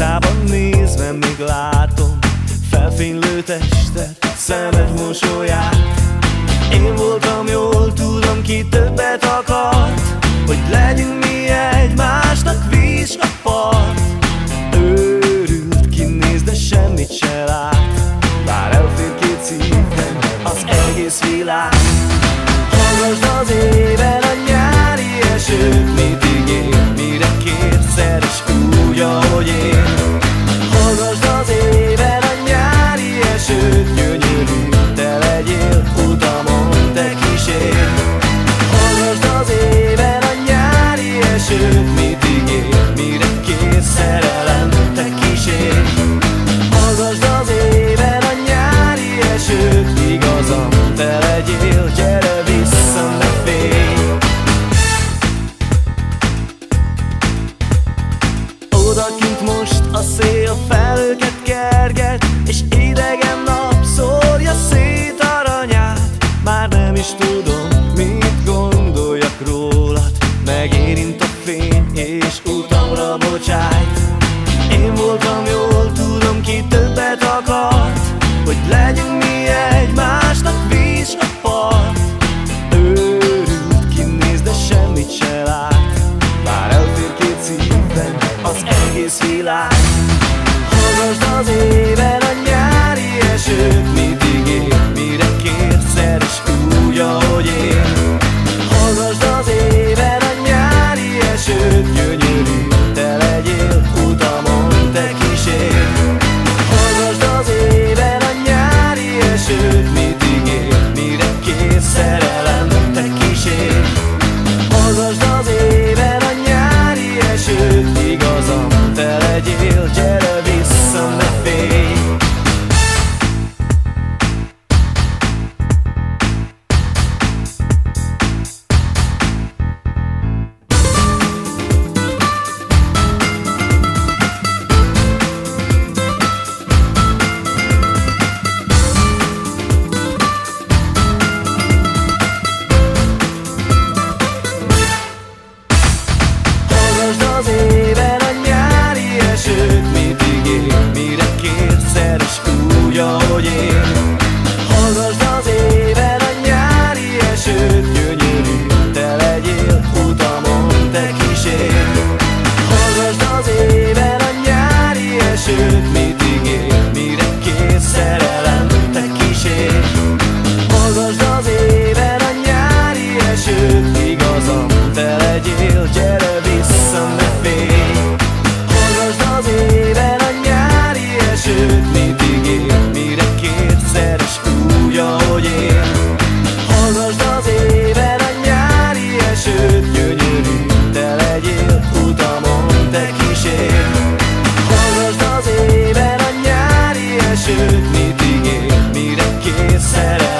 Távon nézve még látom Felfénylő testet, szemed mosolyát. Én voltam, jól tudom, ki többet akart Hogy legyünk mi egymásnak víz a part. Őrült, kinéz, de semmit se lát Bár elfér két szívem, az egész világ. Hallgasd az éven is tudom, mit gondoljak rólad. Megérint a fény, és utamra bocsájt Én voltam jól, tudom ki többet akart Hogy legyünk mi sőt igazam Te legyél, gyere vissza, ne félj Hallgasd az éven a nyári esőt Mit ígér, mire kétszeres úgy, ahogy én. Hallgasd az éven a nyári esőt Gyönyörű, te legyél utamon, te kísér. Hallgasd az éven a nyári esőt Mit ígér, mire kétszeres